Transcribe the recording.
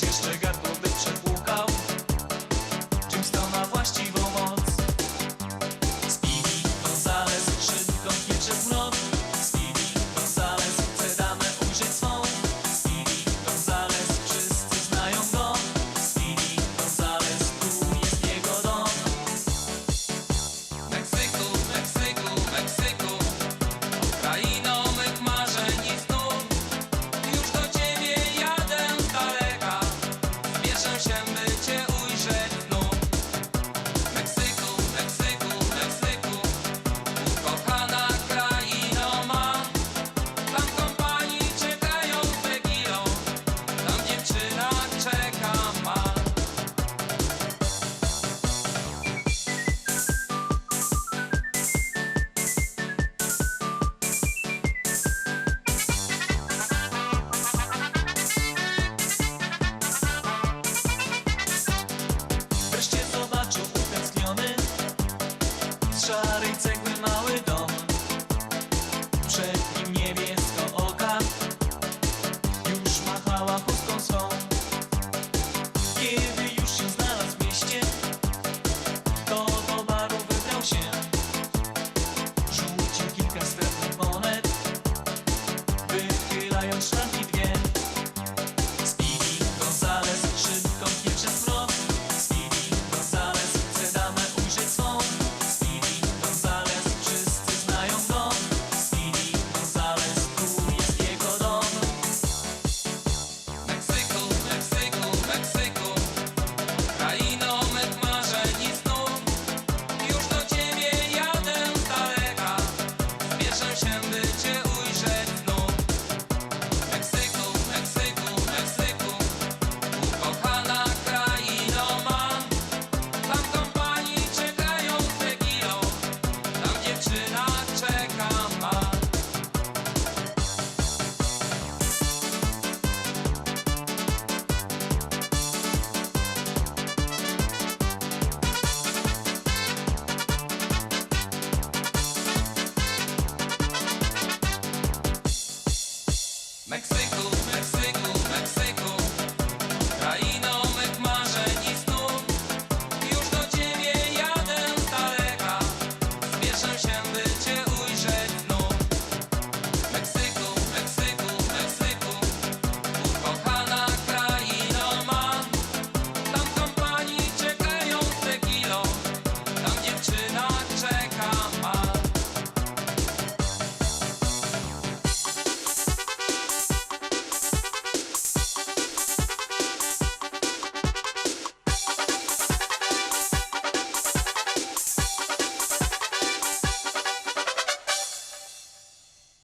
Cię strzega, to by przed sunshine. Mexico.